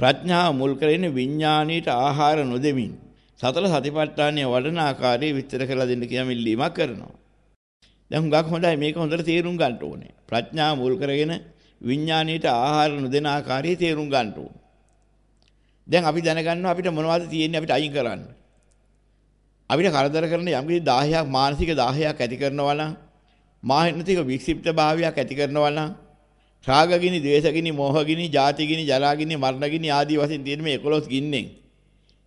ප්‍රඥාව මුල් කරගෙන විඥාණයට ආහාර නොදෙමින් සතර සතිපට්ඨානය වඩන ආකාරය විස්තර කරලා දෙන්න කියලා මිල්ලීමක් කරනවා. දැන් හුඟක් හොඳයි මේක හොඳට තේරුම් ගන්න ඕනේ. ප්‍රඥාව මුල් කරගෙන විඥාණයට ආහාර නොදෙන ආකාරය තේරුම් ගන්න ඕනේ. දැන් අපි දැනගන්නවා අපිට මොනවද තියෙන්නේ අපිට අයින් කරන්න. අපිට කරදර කරන යම් කිසි 10ක් මානසික 10ක් ඇති කරනවා නම් මානසික වික්ෂිප්ත භාවයක් ඇති කරනවා නම් රාගගිනි, ද්වේෂගිනි, මෝහගිනි, ජාතිගිනි, ජරාගිනි, මරණගිනි ආදී වශයෙන් තියෙන මේ 11 ගින්නෙන්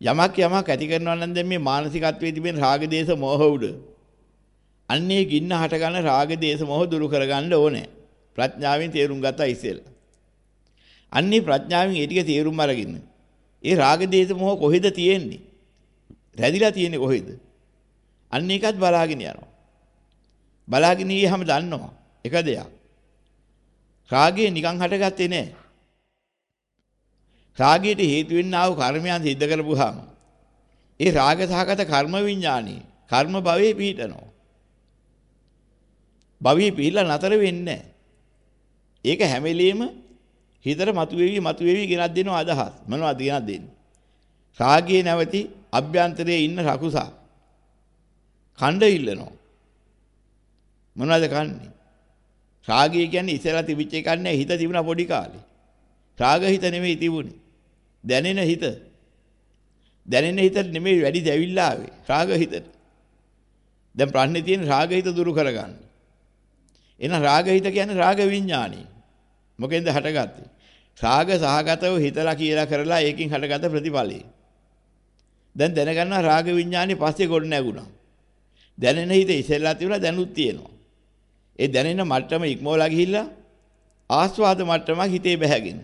යමක් යමක් ඇති කරනවා නම් දැන් මේ මානසිකත්වයේ තිබෙන රාග, දේශ, මෝහ උඩ අන්නේ ගින්න හට ගන්න රාග, දේශ, මෝහ දුරු කරගන්න ඕනේ. ප්‍රඥාවෙන් තේරුම් ගත්තා ඉස්සෙල්ලා. අන්නේ ප්‍රඥාවෙන් ඒ ටික තේරුම් අරගෙන ඒ රාග, දේශ, මෝහ කොහෙද තියෙන්නේ? රැදිලා තියෙන්නේ කොහෙද? අන්න ඒකත් බලාගෙන යනවා. බලාගෙන ගියහම දන්නවා එක දෙයක්. රාගය නිකන් හටගත්තේ නෑ. රාගයට හේතු වෙන්නා වූ කර්මයන් සිද්ධ කරපුවාම ඒ රාග සහගත කර්ම විඥානී කර්ම භවයේ පිහිටනවා. භවයේ පිහිලා නතර වෙන්නේ ඒක හැම වෙලෙම හිතට මතුවේවි මතුවේවි ගෙනත් දෙනවා අදහස්. මොනවද ගෙනත් දෙන්නේ? රාගයේ නැවති අභ්‍යන්තරයේ ඉන්න රකුසා කණ්ඩ ඉල්ලනවා. මොනවද කන්නේ? රාගය කියන්නේ ඉස්සරහ තිබිච්ච එකක් නෑ හිත තිබුණා පොඩි කාලේ. රාග හිත නෙමෙයි තිබුණේ. දැනෙන හිත. දැනෙන හිත නෙමෙයි වැඩි දැවිල්ලා ආවේ. රාග හිතට. දැන් ප්‍රශ්නේ තියෙන රාග හිත දුරු කරගන්න. එහෙනම් රාග හිත කියන්නේ රාග විඥානි. මොකෙන්ද හටගත්තේ? රාග සහගතව හිතලා කියලා කරලා ඒකෙන් හටගත ප්‍රතිඵලයි. දැන් දැනගන්නවා රාග විඥානේ පස්සේ ගොඩ නැගුණා. දැනෙන හිත ඉස්සෙල්ලා තිබුණා දැනුත් තියෙනවා. ඒ දැනෙන මට්ටම ඉක්මවලා ගිහිල්ලා ආස්වාද මට්ටමක් හිතේ බැහැගෙන.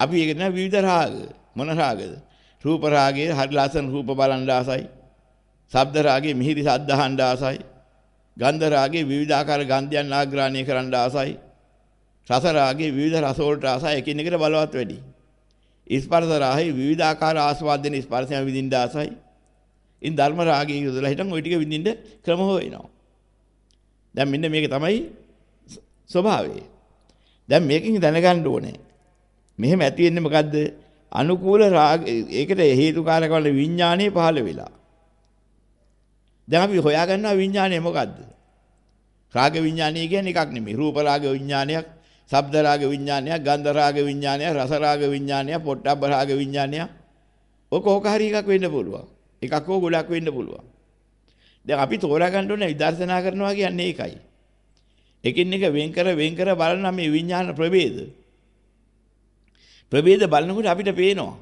අපි ඒක නේ විවිධ රාග. මොන රාගද? රූප රාගයේ හරි ලස්සන රූප බලන් ආසයි. ශබ්ද රාගයේ මිහිරි ශබ්ද අහන්න ආසයි. ගන්ධ රාගයේ විවිධාකාර ගන්ධයන් ආග්‍රහණය කරන්න ආසයි. රස රාගයේ විවිධ රස වලට ආසයි එකිනෙකට බලවත් වැඩි. ස්පර්ශ රාගයේ විවිධාකාර ආස්වාදයෙන් ස්පර්ශයන් විඳින්න ආසයි. ඉන් ධර්ම රාගයේ යොදලා හිටන් ওই ටික විඳින්න ක්‍රම හොයනවා. දැන් මෙන්න මේක තමයි ස්වභාවය. දැන් මේකෙන් දැනගන්න ඕනේ. මෙහෙම ඇති වෙන්නේ මොකද්ද? අනුකූල රාග ඒකට හේතුකාරක වල විඥානයේ පහළ වෙලා. දැන් අපි හොයාගන්නවා විඥානය මොකද්ද? රාග විඥානය කියන්නේ එකක් නෙමෙයි. රූප රාග විඥානයක්, ශබ්ද රාග විඥානයක්, ගන්ධ රාග විඥානයක්, රස රාග විඥානයක්, පොට්ටබ්බ රාග විඥානයක්. ඔක ඕක හරි එකක් වෙන්න පුළුවන්. එකක් හෝ ගොඩක් වෙන්න පුළුවන්. දැන් අපි තෝරා ගන්න ඕනේ විදර්ශනා කරනවා කියන්නේ ඒකයි. එකින් එක වෙන් කර වෙන් කර බලන මේ විඥාන ප්‍රභේද. ප්‍රභේද බලනකොට අපිට පේනවා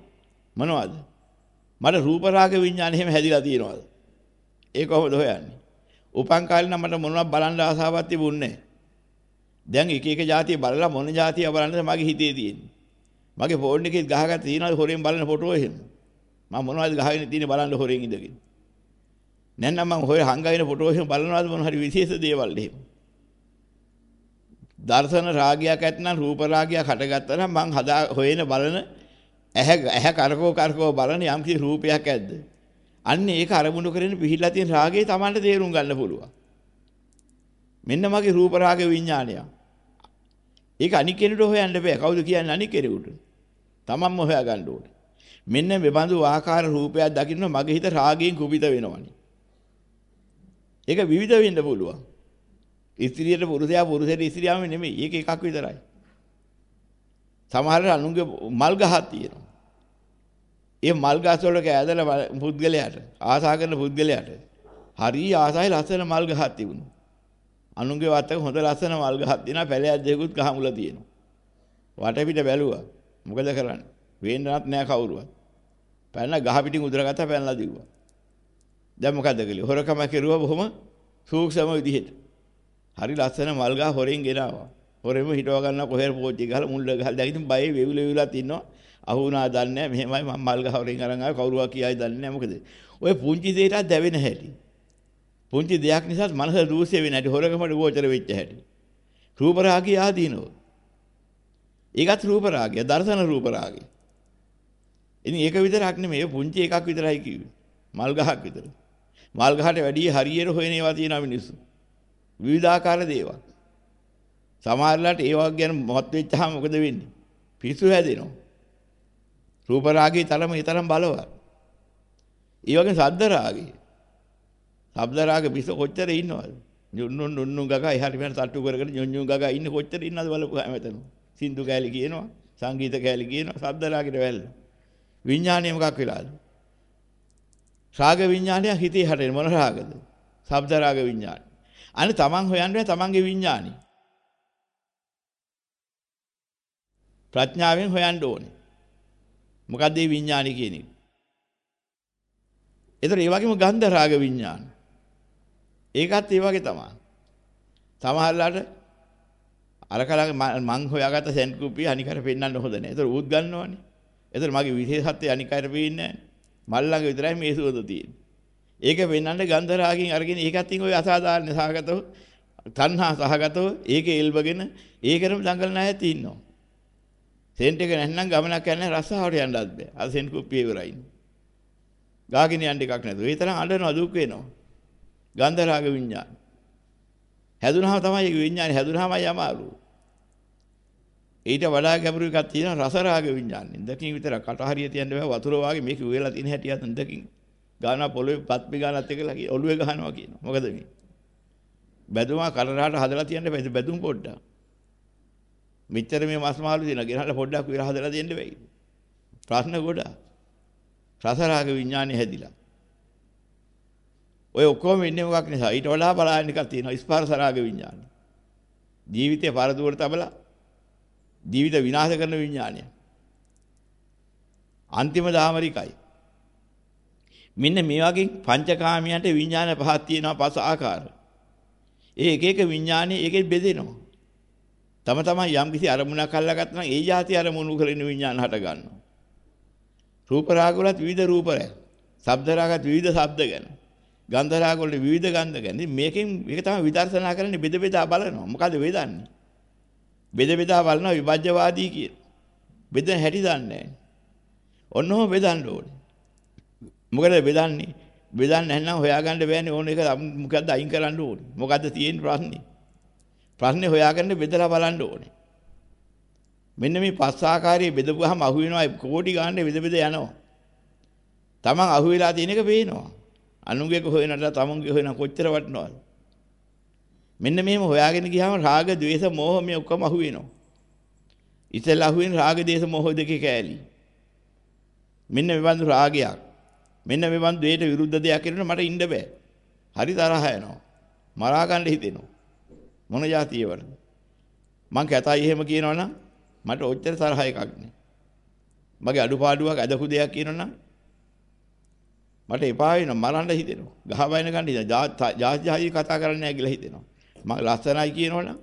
මොනවද? මට රූප රාග විඥාන එහෙම හැදිලා තියෙනවද? ඒක කොහොමද හොයන්නේ? උපන් කාලේ නම් මට මොනවක් බලන්න ආසාවක් තිබුණේ දැන් එක එක જાතිය බලලා මොන જાතිය බලන්නද මගේ හිතේ තියෙන්නේ. මගේ ෆෝන් එකේ ගහගත්ත තියෙනවද හොරෙන් බලන ෆොටෝ එහෙම. මම මොනවද ගහගෙන තියෙන්නේ බලන්න හොරෙන් ඉඳගෙන. නැත්නම් මම හොය හංගගෙන ෆොටෝ එහෙම බලනවාද මොන හරි විශේෂ දේවල් එහෙම. දර්ශන රාගයක් ඇත්නම් රූප රාගයක් හටගත්තා නම් මං හදා හොයන බලන ඇහැ ඇහැ කරකෝ කරකෝ බලන යම් කිසි රූපයක් ඇද්ද? අන්න ඒක අරමුණු කරගෙන පිහිලා තියෙන රාගය Tamanට තේරුම් ගන්න පුළුවන්. මෙන්න මගේ රූප රාග විඥානය. ඒක අනික් කෙනෙකුට හොයන්න බෑ. කවුද කියන්නේ අනික් කෙනෙකුට? Tamanම හොයා ගන්න ඕනේ. මෙන්න මේ බඳු ආකාර රූපයක් දකින්න මගේ හිත රාගයෙන් කුපිත වෙනවනේ. ඒක විවිධ වෙන්න පුළුවන්. ස්ත්‍රියට පුරුෂයා පුරුෂයට ස්ත්‍රියම නෙමෙයි. ඒක එකක් විතරයි. සමහර අනුන්ගේ මල් ගහක් තියෙනවා. ඒ මල් ගස් වල කෑදලා පුද්ගලයාට ආසා කරන පුද්ගලයාට හරි ආසයි ලස්සන මල් ගහක් තිබුණා. අනුන්ගේ වත්තක හොඳ ලස්සන මල් ගහක් තියෙනවා. පැලයක් දෙකුත් ගහ මුල තියෙනවා. වටපිට බැලුවා. මොකද කරන්නේ? වේන්නවත් නෑ කවුරුවත්. පැනලා ගහ පිටින් උදරගත්තා පැනලා දිව්වා. දැන් මොකද කළේ? හොරකම කෙරුවා බොහොම සූක්ෂම විදිහට. හරි ලස්සන මල් ගහ හොරෙන් ගෙනාවා. හොරෙම හිටව ගන්න කොහෙර පෝච්චි ගහලා මුල්ල ගහලා දැන් ඉතින් බයේ වෙවිල වෙවිලත් ඉන්නවා. අහුණා දන්නේ මෙහෙමයි මම මල් ගහ හොරෙන් අරන් ආවේ කවුරුවා කියයි දන්නේ නැහැ මොකද. ඔය පුංචි දෙයටත් දැවෙන හැටි. පුංචි දෙයක් නිසා මනස දූෂ්‍ය වෙන හැටි හොරකමට ගෝචර වෙච්ච හැටි. රූප රාගය ආදීනෝ. ඒකත් රූප රාගය, දර්ශන රූප රාගය. ඉතින් ඒක විතරක් නෙමෙයි පුංචි එකක් විතරයි කිව්වේ. මල් ගහක් විතර. මල් ගහට වැඩි හරියට හොයන ඒවා තියෙනවා මිනිස්සු. විවිධාකාර දේවල්. සමහරලාට ඒ වගේ ගැන මොහොත් වෙච්චාම මොකද වෙන්නේ? පිස්සු හැදෙනවා. රූප රාගයේ තරම ඒ තරම් බලවත්. ඒ වගේ ශබ්ද රාගය. ශබ්ද රාග පිස කොච්චර ඉන්නවද? නුන්නු නුන්නු ගගා එහාට මෙහාට තට්ටු කරගෙන ඤොඤ්ඤු ගගා ඉන්න කොච්චර ඉන්නවද බලපුවා හැමතැනම. සින්දු කෑලි කියනවා, සංගීත කෑලි කියනවා, ශබ්ද රාගෙට වැල්ල. විඥානය මොකක් වෙලාද? රාග විඥානය හිතේ හැටෙන මොන රාගද? ශබ්ද රාග විඥානය. අනේ තමන් හොයන්නේ තමන්ගේ විඥානි. ප්‍රඥාවෙන් හොයන්න ඕනේ. මොකද්ද මේ විඥානි කියන එක? ඒතර ඒ වගේම ගන්ධ රාග විඥාන. ඒකත් ඒ වගේ තමයි. සමහරලාට අර කලගේ මං හොයාගත්ත සෙන්ට් කුප්පිය අනිකට පෙන්වන්න හොඳ නැහැ. ඒතර ඌත් ගන්නවනේ. ඒතර මගේ විශේෂත්වය අනිකට පෙන්නේ නැහැ. මල්ලඟ විතරයි මේ සුවඳ තියෙන්නේ. ඒක පෙන්වන්න ගන්ධ රාගයෙන් අරගෙන ඒකත් ඉතින් ඔය අසාධාරණ සහගතව තණ්හා සහගතව ඒකේ එල්බගෙන ඒකරම දඟලන අයත් ඉන්නවා. සෙන්ට් එක නැත්නම් ගමනක් යන්නේ රස්සාවට යන්නත් බෑ. අර සෙන්ට් කුප්පිය ඉවරයි. ගාගෙන යන්න එකක් නැතුව. ඒ තරම් අඬනවා දුක් වෙනවා. ගන්ධ රාග විඥාන. හැදුනහම තමයි ඒ විඥානේ හැදුනහමයි අමාරු. ඊට වඩා ගැඹුරු එකක් තියෙනවා රස රාග විඥානේ. ඉඳකින් විතර කට හරිය තියන්න බෑ වතුර වාගේ මේක උයලා තියෙන හැටියත් ඉඳකින්. ගාන පොළොවේ පත්මි ගානත් එකලා ඔළුවේ ගහනවා කියනවා. මොකද මේ? බැදුමා කලරාට හදලා තියන්න බෑ බැදුම් පොඩ්ඩක්. මෙච්චර මේ මස් මාළු දෙන ගෙනහලා පොඩ්ඩක් විතර හදලා දෙන්න බෑයි. ප්‍රශ්න ගොඩක්. රස රාග විඥානේ හැදිලා. ඔය ඔක්කොම ඉන්නේ මොකක් නිසා? ඊට වඩා බලන්න එකක් තියෙනවා ස්පර්ශ රාග විඥානය. ජීවිතේ පරදුවට තබලා ජීවිත විනාශ කරන විඥානය. අන්තිම දාමරිකයි. මෙන්න මේ වගේ පංචකාමයන්ට විඥාන පහක් තියෙනවා පස් ආකාර. ඒ එක එක විඥානේ ඒකෙත් බෙදෙනවා. තම තමන් යම් කිසි අරමුණක් අල්ලගත්තා නම් ඒ જાති අරමුණු කරගෙන විඥාන හට ගන්නවා. රූප රාග වලත් විවිධ රූප රැ. ශබ්ද රාගත් විවිධ ශබ්ද ගැන. ගන්ධ රාග වල විවිධ ගන්ධ ගැන. මේකෙන් මේක තමයි විදර්ශනා කරන්නේ බෙද බෙදා බලනවා. මොකද වේදන්නේ? බෙද බෙදා බලනවා විභජ්‍යවාදී කියන. බෙදෙන හැටි දන්නේ ඔන්නෝම බෙදන්න ඕනේ. මොකද බෙදන්නේ? බෙදන්න නැත්නම් හොයාගන්න බෑනේ ඕන එක මොකද්ද අයින් කරන්න ඕනේ. මොකද්ද තියෙන ප්‍රශ්නේ? ප්‍රශ්නේ හොයාගන්න බෙදලා බලන්න ඕනේ. මෙන්න මේ පස් ආකාරයේ බෙදපුවාම අහු වෙනවා කෝටි ගානේ බෙද බෙද යනවා. Taman අහු වෙලා තියෙන එක පේනවා. අනුන්ගේ හොයනට තමුන්ගේ හොයන කොච්චර වටනවද? මෙන්න මෙහෙම හොයාගෙන ගියාම රාග, ద్వේස, මෝහ මේ ඔක්කොම අහු වෙනවා. ඉතල අහු වෙන රාග, ద్వේස, මෝහ දෙකේ කෑලි. මෙන්න මෙවන් රාගයක්. මෙන්න මෙවන් ද්වේෂයට විරුද්ධ දෙයක් කරන මට ඉන්න බෑ. හරි තරහ යනවා. මරා ගන්න හිතෙනවා. මොන જાතියවලද? මං කැතයි එහෙම කියනවනම් මට ඔච්චර තරහ එකක් නෑ. මගේ අඩුපාඩුවක් අදහු දෙයක් කියනවනම් මට එපා වෙනවා මරන්න හිතෙනවා ගහ වයින් ගන්න හිතෙනවා ජාති ජාති කතා කරන්න නැහැ කියලා හිතෙනවා මම ලස්සනයි කියනවනම්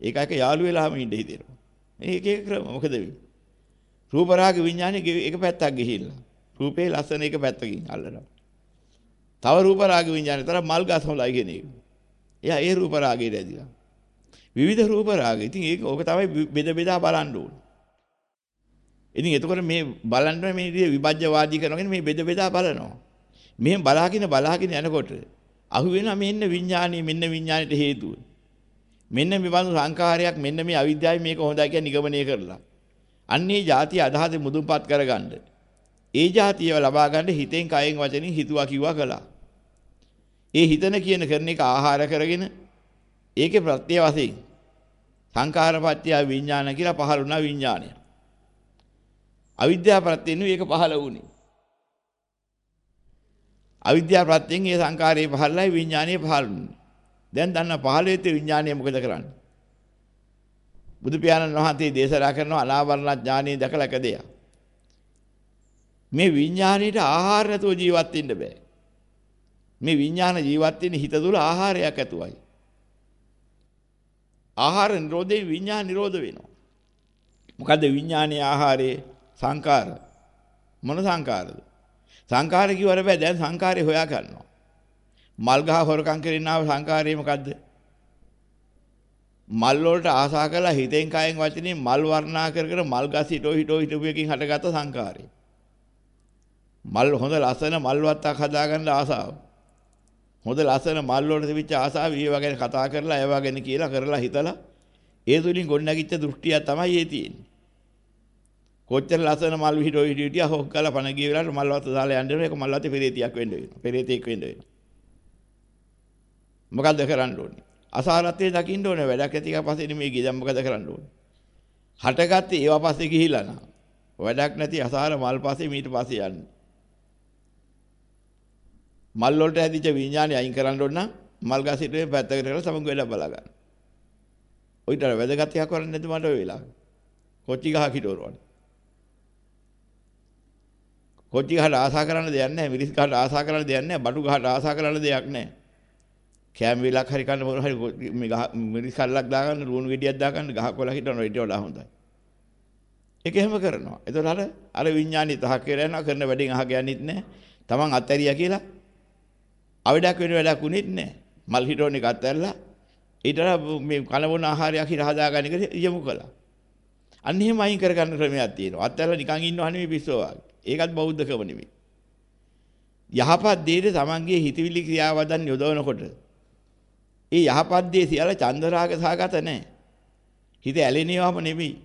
ඒක එක යාළු වෙලාම ඉඳ හිතෙනවා. මේක එක ක්‍රම මොකද වෙන්නේ? රූප රාග විඥානේ එක පැත්තක් ගිහිල්ලා. රූපේ ලස්සන එක පැත්තකින් අල්ලනවා. තව රූප රාග විඥානේ තර මල් ගස් හොලයි කියන එක. එයා ඒ රූප රාගයට ඇදිලා. විවිධ රූප රාග. ඉතින් ඒක ඕක තමයි බෙද බෙදා බලන්න ඕනේ. ඉතින් එතකොට මේ බලන්න මේ විභජ්‍යවාදී කරනගෙන මේ බෙද බෙදා බලනවා. මෙහෙම බලාගෙන බලාගෙන යනකොට අහු වෙනවා මෙන්න විඥානීය මෙන්න විඥානෙට හේතුව. මෙන්න මේ බඳු සංකාරයක් මෙන්න මේ අවිද්‍යාවයි මේක හොඳයි කියන නිගමනය කරලා. අන්නේ જાතිය අදහස මුදුන්පත් කරගන්න. ඒ જાතියව ලබා ගන්න හිතෙන් කයෙන් වචනින් හිතුවා කිව්වා කළා. ඒ හිතන කියන කරන එක ආහාර කරගෙන ඒකේ ප්‍රත්‍ය වශයෙන් සංකාරපත්‍ය විඥාන කියලා පහළ වුණා විඥානය. අවිද්‍යාව ප්‍රත්‍යෙන් මේක පහළ වුණේ. අවිද්‍යාව ප්‍රත්‍යෙන් මේ සංකාරයේ පහළයි විඥානයේ පහළ වුණේ. දැන් දන්න පහළ වෙච්ච විඥානය මොකද කරන්නේ? බුදු පියාණන් වහන්සේ දේශනා කරන අනාවරණ ඥානය දැකලා එක දෙයක්. මේ විඥාණයට ආහාර නැතුව ජීවත් වෙන්න බෑ. මේ විඥාන ජීවත් වෙන්නේ හිත තුළ ආහාරයක් ඇතුවයි. ආහාර නිරෝධයෙන් විඥාන නිරෝධ වෙනවා. මොකද්ද විඥානයේ ආහාරයේ සංකාර මොන සංකාරද? සංකාර කිව්වර බෑ දැන් සංකාරේ හොයා ගන්නවා. මල් ගහ හොරකම් කරගෙන ආව සංකාරය මොකද්ද? මල් වලට ආසා කරලා හිතෙන් කයෙන් වචනේ මල් වර්ණා කර කර මල් ගස් හිටෝ හිටෝ හිටපු එකකින් හටගත්ත සංකාරය. මල් හොඳ ලස්සන මල් වත්තක් හදාගන්න ආසාව. හොඳ ලස්සන මල් වලට තිබිච්ච ආසාව ඊව ගැන කතා කරලා ඒවා ගැන කියලා කරලා හිතලා ඒ තුලින් ගොඩනැගිච්ච දෘෂ්ටියක් තමයි ඒ තියෙන්නේ. කොච්චර ලස්සන මල් විහිඩෝ හිටියා හොක් ගාලා පණ ගිය වෙලාවට මල් වත්ත දාලා යන්න ඒක මල් වත්තේ පෙරේතියක් වෙන්න වෙනවා. පෙරේතියෙක් වෙන්න වෙනවා. මොකද්ද කරන්න ඕනේ? අසාරත්වයේ දකින්න ඕනේ වැඩක් ඇති එක පස්සේ නෙමෙයි ගිය දැන් මොකද කරන්න ඕනේ? හටගත්තේ ඒවා පස්සේ ගිහිලා නා. වැඩක් නැති අසාර මල් පස්සේ මීට පස්සේ යන්නේ. මල් වලට හැදිච්ච විඥානය අයින් කරන්න ඕන නම් මල් ගස් හිටේ පැත්තකට කරලා සමග වෙලා බලා ගන්න. ඔයිට වැදගත් එකක් කරන්නේ නැද්ද මට ඔය වෙලාව? කොච්චි ගහ කිටෝරවනේ. කොච්චි ගහට ආසා කරන්න දෙයක් නැහැ. මිරිස් ගහට ආසා කරන්න දෙයක් නැහැ. බඩු ගහට ආසා කරන්න දෙයක් නැහැ. කෑම වේලක් හරි කන්න මොන හරි මේ ගහ මිරිස් කල්ලක් දාගන්න ලුණු ගෙඩියක් දාගන්න ගහ කොළ හිටවන ඊට වඩා හොඳයි. ඒක එහෙම කරනවා. එතකොට අර අර විඥානි තහක් කියලා යනවා කරන වැඩෙන් අහ ගෑනිත් නැහැ. Taman අතහැරියා කියලා අවඩක් වෙන වැඩක් උනේත් නැහැ. මල් හිටෝන එක අතහැරලා ඊට මේ කනබුන ආහාරයක් හිර හදාගන්න එක යමු කළා. අන්න එහෙම අයින් කරගන්න ක්‍රමයක් තියෙනවා. අතහැරලා නිකන් ඉන්නව නෙමෙයි පිස්සෝ වගේ. ඒකත් බෞද්ධකම නෙමෙයි. යහපත් දෙයට තමන්ගේ හිතවිලි ක්‍රියාවදන් යොදවනකොට ඒ යහපත් දේ සියල්ල චන්දරාග සහගත නැහැ. හිත ඇලෙනවම නෙමෙයි.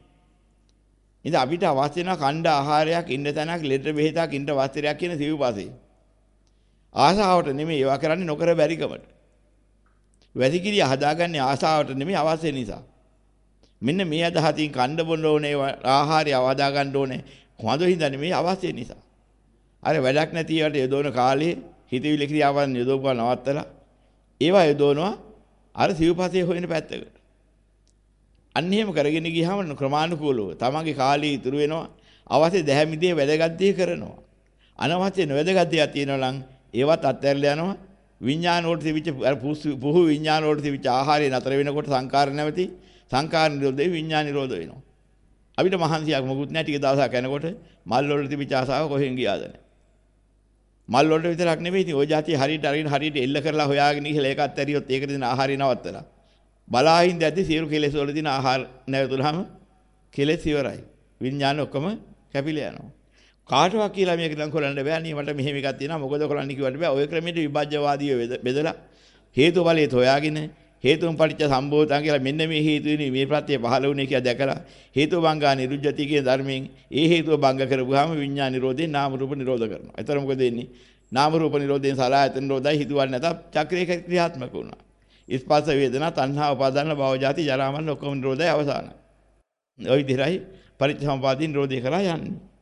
ඉතින් අපිට අවශ්‍ය වෙන කණ්ඩ ආහාරයක් ඉන්න තැනක් ලෙඩ බෙහෙතක් ඉන්න වස්ත්‍රයක් කියන සිව්පස්සේ. ආසාවට නෙමෙයි ඒවා කරන්නේ නොකර බැරිකමට. වැසිකිරිය හදාගන්නේ ආසාවට නෙමෙයි අවශ්‍ය නිසා. මෙන්න මේ අදහසින් කණ්ඩ බොන්න ඕනේ ආහාරය අවදා ගන්න ඕනේ. හොඳ හින්දා නෙමෙයි අවශ්‍ය නිසා. අර වැඩක් නැති ඒවාට යොදවන කාලේ හිතවිලි ක්‍රියාවන් යොදවපුවා නවත්තලා ඒවා යොදවනවා අර සිව්පස්සේ හොයන පැත්තකට. අන්න එහෙම කරගෙන ගියාම ක්‍රමානුකූලව තමන්ගේ කාලය ඉතුරු වෙනවා. අවශ්‍ය දැහැමිදේ වැදගත් දේ කරනවා. අනවශ්‍ය නොවැදගත් දේක් තියෙනවා නම් ඒවත් අත්හැරලා යනවා. විඥාන වලට තිබිච්ච පුහු විඥාන වලට තිබිච්ච ආහාරය නතර වෙනකොට සංකාර නැවති සංකාර නිරෝධේ විඥාන නිරෝධ වෙනවා. අපිට මහන්සියක් මොකුත් නැහැ ටික දවසක් යනකොට මල් වල තිබිච්ච ආසාව කොහෙන් ගියාද? මල් වල විතරක් නෙවෙයි ඉතින් ওই જાතිය හරියට අරගෙන හරියට එල්ල කරලා හොයාගෙන ඉහලා ඒකත් ඇරියොත් ඒකට දෙන ආහාරය නවත්තලා. බලාහින් දැද්දි සියලු කෙලෙස් වල දින ආහාර නැවතුනහම කෙලෙස් ඉවරයි. විඥාන ඔක්කොම කැපිලා යනවා. කාටවත් කියලා මේක නම් කරන්න බෑ. නේ මට මෙහෙම එකක් තියෙනවා. මොකද කරන්න කිව්වට බෑ. ඔය ක්‍රමයට විභජ්‍යවාදීව බෙදලා හේතු බලයත් හොයාගෙන හේතුම් පටිච්ච සම්භූතං කියලා මෙන්න මේ හේතුනේ මේ ප්‍රත්‍ය පහළ වුණේ කියලා දැකලා හේතු බංගා නිරුද්ධති කියන ධර්මයෙන් ඒ හේතුව බංග කරපුවාම විඥාන නිරෝධේ නාම රූප නිරෝධ කරනවා. එතකොට මොකද වෙන්නේ? නාම රූප නිරෝධයෙන් සලආයතන නිරෝධයි හිතුවන්නේ නැත චක්‍රේ ක්‍රියාත්මක වුණා. ස්පර්ශ වේදනා තණ්හා උපාදාන භව ජාති ජරා මරණ ඔක්කොම නිරෝධය අවසానයි. ওই විදිහයි පරිත්‍යාසම්පාදී නිරෝධය කරා යන්නේ.